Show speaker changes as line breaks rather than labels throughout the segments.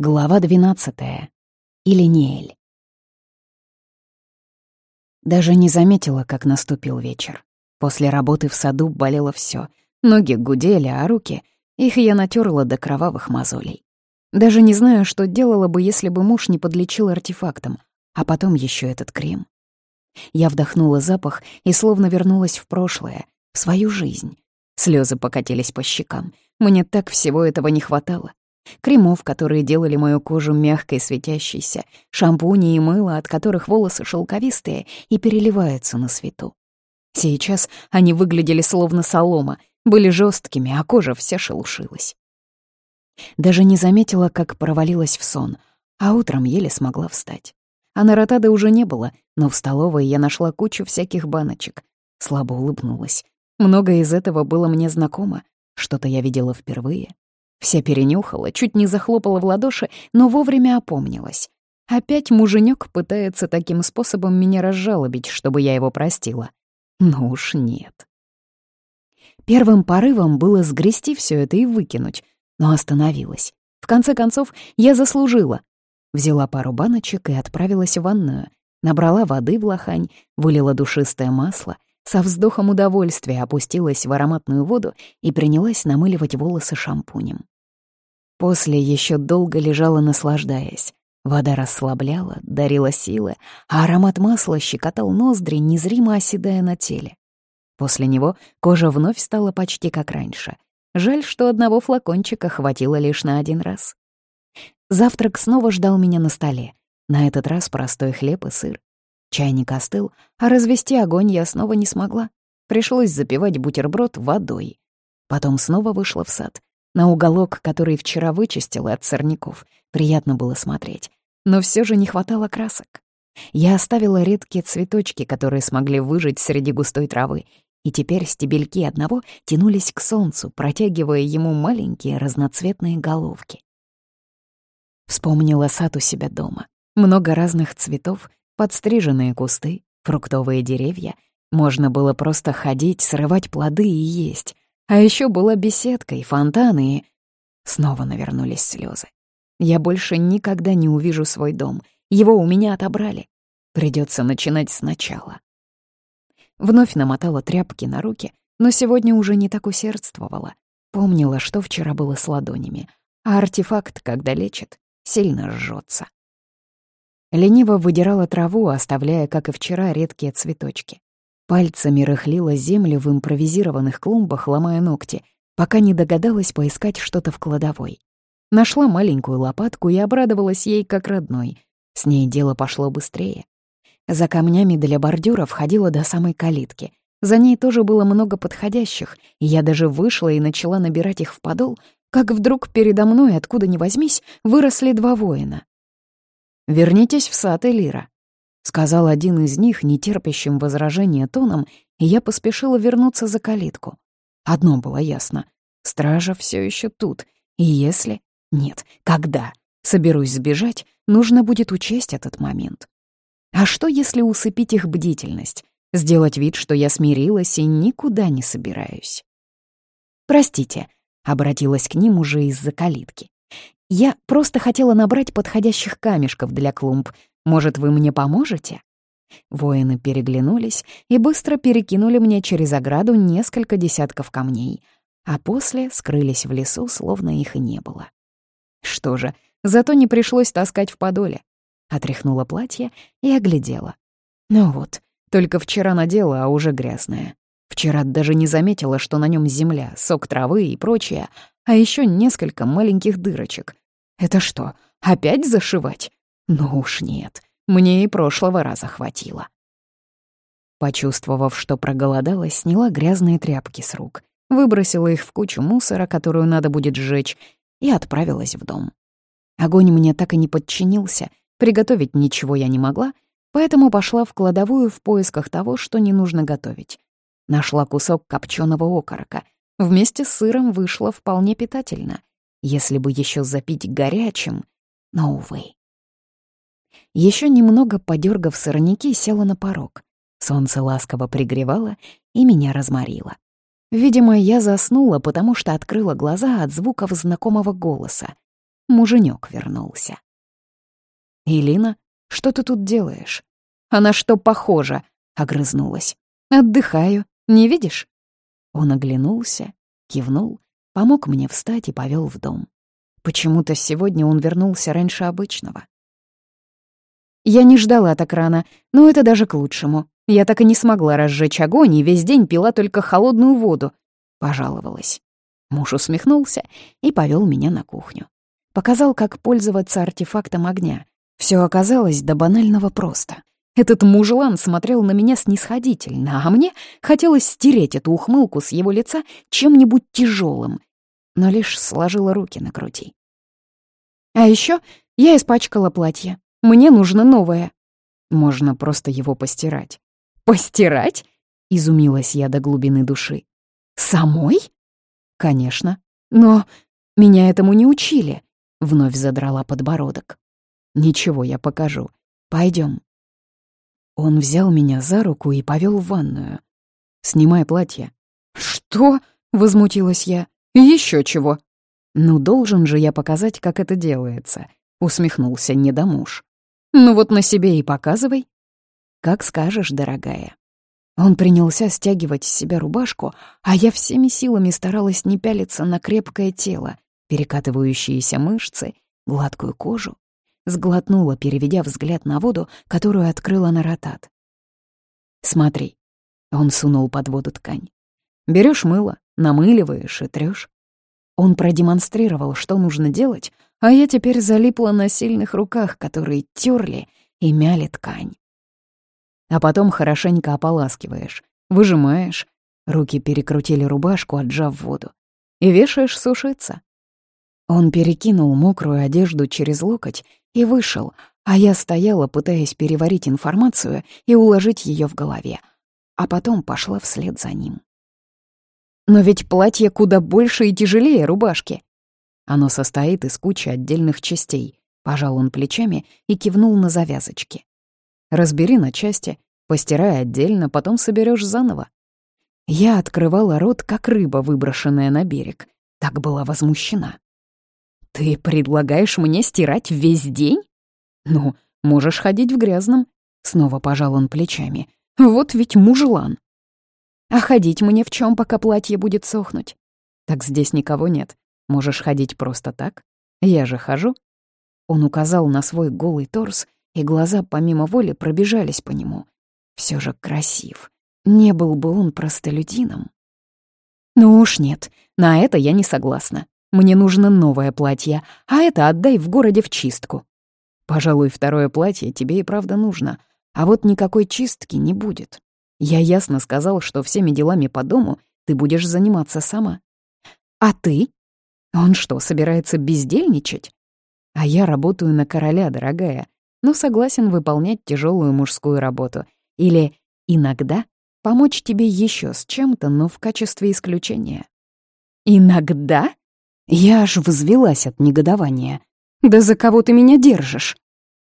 Глава двенадцатая. Илинеэль. Даже не заметила, как наступил вечер. После работы в саду болело все. Ноги гудели, а руки... Их я натерла до кровавых мозолей. Даже не знаю, что делала бы, если бы муж не подлечил артефактом, а потом еще этот крем. Я вдохнула запах и словно вернулась в прошлое, в свою жизнь. Слезы покатились по щекам. Мне так всего этого не хватало. Кремов, которые делали мою кожу мягкой, светящейся, шампуни и мыло, от которых волосы шелковистые и переливаются на свету. Сейчас они выглядели словно солома, были жесткими, а кожа вся шелушилась. Даже не заметила, как провалилась в сон, а утром еле смогла встать. А на ротады уже не было, но в столовой я нашла кучу всяких баночек. Слабо улыбнулась. Многое из этого было мне знакомо, что-то я видела впервые. Вся перенюхала, чуть не захлопала в ладоши, но вовремя опомнилась. Опять муженек пытается таким способом меня разжалобить, чтобы я его простила. Ну уж нет. Первым порывом было сгрести все это и выкинуть, но остановилась. В конце концов, я заслужила. Взяла пару баночек и отправилась в ванную. Набрала воды в лохань, вылила душистое масло, со вздохом удовольствия опустилась в ароматную воду и принялась намыливать волосы шампунем. После еще долго лежала, наслаждаясь. Вода расслабляла, дарила силы, а аромат масла щекотал ноздри, незримо оседая на теле. После него кожа вновь стала почти как раньше. Жаль, что одного флакончика хватило лишь на один раз. Завтрак снова ждал меня на столе. На этот раз простой хлеб и сыр. Чайник остыл, а развести огонь я снова не смогла. Пришлось запивать бутерброд водой. Потом снова вышла в сад. На уголок, который вчера вычистила от сорняков, приятно было смотреть. Но все же не хватало красок. Я оставила редкие цветочки, которые смогли выжить среди густой травы, и теперь стебельки одного тянулись к солнцу, протягивая ему маленькие разноцветные головки. Вспомнила сад у себя дома. Много разных цветов, подстриженные кусты, фруктовые деревья. Можно было просто ходить, срывать плоды и есть. А еще была беседка и фонтаны, и... Снова навернулись слезы. Я больше никогда не увижу свой дом. Его у меня отобрали. Придется начинать сначала. Вновь намотала тряпки на руки, но сегодня уже не так усердствовала. Помнила, что вчера было с ладонями. А артефакт, когда лечит, сильно жжется. Лениво выдирала траву, оставляя, как и вчера, редкие цветочки. Пальцами рыхлила землю в импровизированных клумбах, ломая ногти, пока не догадалась поискать что-то в кладовой. Нашла маленькую лопатку и обрадовалась ей как родной. С ней дело пошло быстрее. За камнями для бордюра входила до самой калитки. За ней тоже было много подходящих, и я даже вышла и начала набирать их в подол, как вдруг передо мной, откуда ни возьмись, выросли два воина. «Вернитесь в сад, Элира», — сказал один из них, нетерпящим возражения тоном, и я поспешила вернуться за калитку. Одно было ясно — стража все еще тут, и если... Нет, когда соберусь сбежать, нужно будет учесть этот момент. А что, если усыпить их бдительность, сделать вид, что я смирилась и никуда не собираюсь? «Простите», — обратилась к ним уже из-за калитки. Я просто хотела набрать подходящих камешков для клумб. Может, вы мне поможете?» Воины переглянулись и быстро перекинули мне через ограду несколько десятков камней, а после скрылись в лесу, словно их и не было. Что же, зато не пришлось таскать в подоле. Отряхнула платье и оглядела. Ну вот, только вчера надела, а уже грязная. Вчера даже не заметила, что на нем земля, сок травы и прочее, а еще несколько маленьких дырочек. Это что, опять зашивать? Ну уж нет, мне и прошлого раза хватило. Почувствовав, что проголодалась, сняла грязные тряпки с рук, выбросила их в кучу мусора, которую надо будет сжечь, и отправилась в дом. Огонь мне так и не подчинился, приготовить ничего я не могла, поэтому пошла в кладовую в поисках того, что не нужно готовить. Нашла кусок копченого окорока — Вместе с сыром вышло вполне питательно, если бы еще запить горячим, но, увы. Еще немного подергав сорняки, села на порог. Солнце ласково пригревало и меня разморило. Видимо, я заснула, потому что открыла глаза от звуков знакомого голоса. муженек вернулся. «Элина, что ты тут делаешь?» «А что похоже?» — огрызнулась. «Отдыхаю. Не видишь?» Он оглянулся, кивнул, помог мне встать и повел в дом. Почему-то сегодня он вернулся раньше обычного. Я не ждала так рано, но это даже к лучшему. Я так и не смогла разжечь огонь и весь день пила только холодную воду. Пожаловалась. Муж усмехнулся и повел меня на кухню. Показал, как пользоваться артефактом огня. Все оказалось до банального просто. Этот мужлан смотрел на меня снисходительно, а мне хотелось стереть эту ухмылку с его лица чем-нибудь тяжелым, но лишь сложила руки на груди. А еще я испачкала платье. Мне нужно новое. Можно просто его постирать. Постирать? Изумилась я до глубины души. Самой? Конечно. Но меня этому не учили. Вновь задрала подбородок. Ничего, я покажу. Пойдем. Он взял меня за руку и повел в ванную. «Снимай платье». «Что?» — возмутилась я. Еще чего?» «Ну, должен же я показать, как это делается», — усмехнулся недомуж. «Ну вот на себе и показывай». «Как скажешь, дорогая». Он принялся стягивать с себя рубашку, а я всеми силами старалась не пялиться на крепкое тело, перекатывающиеся мышцы, гладкую кожу сглотнула, переведя взгляд на воду, которую открыла на ротат. «Смотри», — он сунул под воду ткань. Берешь мыло, намыливаешь и трёшь. Он продемонстрировал, что нужно делать, а я теперь залипла на сильных руках, которые терли и мяли ткань. А потом хорошенько ополаскиваешь, выжимаешь, руки перекрутили рубашку, отжав воду, и вешаешь сушиться. Он перекинул мокрую одежду через локоть и вышел, а я стояла, пытаясь переварить информацию и уложить ее в голове, а потом пошла вслед за ним. Но ведь платье куда больше и тяжелее рубашки. Оно состоит из кучи отдельных частей. Пожал он плечами и кивнул на завязочки. Разбери на части, постирай отдельно, потом соберешь заново. Я открывала рот, как рыба, выброшенная на берег. Так была возмущена. «Ты предлагаешь мне стирать весь день?» «Ну, можешь ходить в грязном», — снова пожал он плечами. «Вот ведь мужлан». «А ходить мне в чем, пока платье будет сохнуть?» «Так здесь никого нет. Можешь ходить просто так. Я же хожу». Он указал на свой голый торс, и глаза помимо воли пробежались по нему. Все же красив. Не был бы он простолюдином. «Ну уж нет, на это я не согласна. Мне нужно новое платье, а это отдай в городе в чистку. Пожалуй, второе платье тебе и правда нужно, а вот никакой чистки не будет. Я ясно сказал, что всеми делами по дому ты будешь заниматься сама. А ты? Он что, собирается бездельничать? А я работаю на короля, дорогая, но согласен выполнять тяжелую мужскую работу. Или иногда помочь тебе еще с чем-то, но в качестве исключения. Иногда? Я аж взвелась от негодования. «Да за кого ты меня держишь?»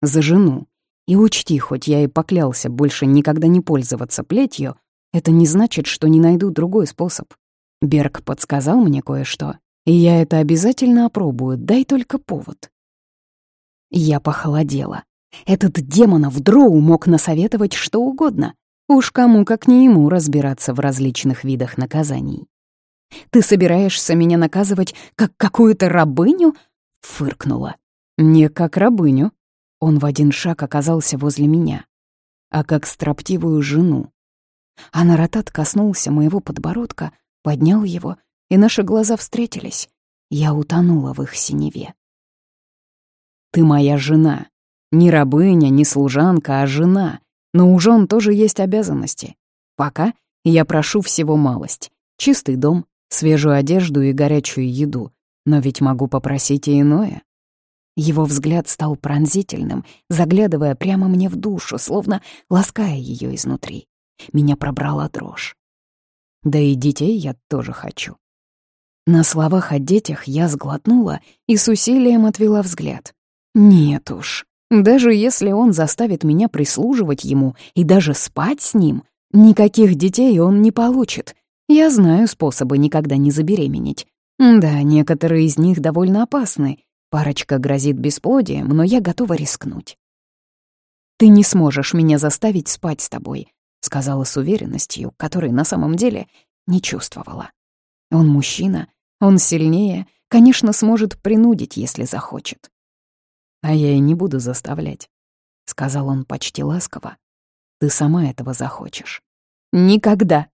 «За жену. И учти, хоть я и поклялся больше никогда не пользоваться плетью, это не значит, что не найду другой способ. Берг подсказал мне кое-что, и я это обязательно опробую, дай только повод». Я похолодела. Этот демонов дроу мог насоветовать что угодно. Уж кому, как не ему, разбираться в различных видах наказаний. Ты собираешься меня наказывать как какую-то рабыню?» — фыркнула. «Не как рабыню». Он в один шаг оказался возле меня. «А как строптивую жену». А Наратат коснулся моего подбородка, поднял его, и наши глаза встретились. Я утонула в их синеве. «Ты моя жена. Не рабыня, не служанка, а жена. Но у жен тоже есть обязанности. Пока я прошу всего малость. Чистый дом, свежую одежду и горячую еду, но ведь могу попросить и иное. Его взгляд стал пронзительным, заглядывая прямо мне в душу, словно лаская ее изнутри. Меня пробрала дрожь. Да и детей я тоже хочу. На словах о детях я сглотнула и с усилием отвела взгляд. Нет уж, даже если он заставит меня прислуживать ему и даже спать с ним, никаких детей он не получит, я знаю способы никогда не забеременеть. Да, некоторые из них довольно опасны. Парочка грозит бесплодием, но я готова рискнуть. «Ты не сможешь меня заставить спать с тобой», — сказала с уверенностью, которой на самом деле не чувствовала. Он мужчина, он сильнее, конечно, сможет принудить, если захочет. «А я и не буду заставлять», — сказал он почти ласково. «Ты сама этого захочешь». «Никогда!» —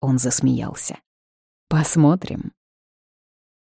он засмеялся. «Посмотрим».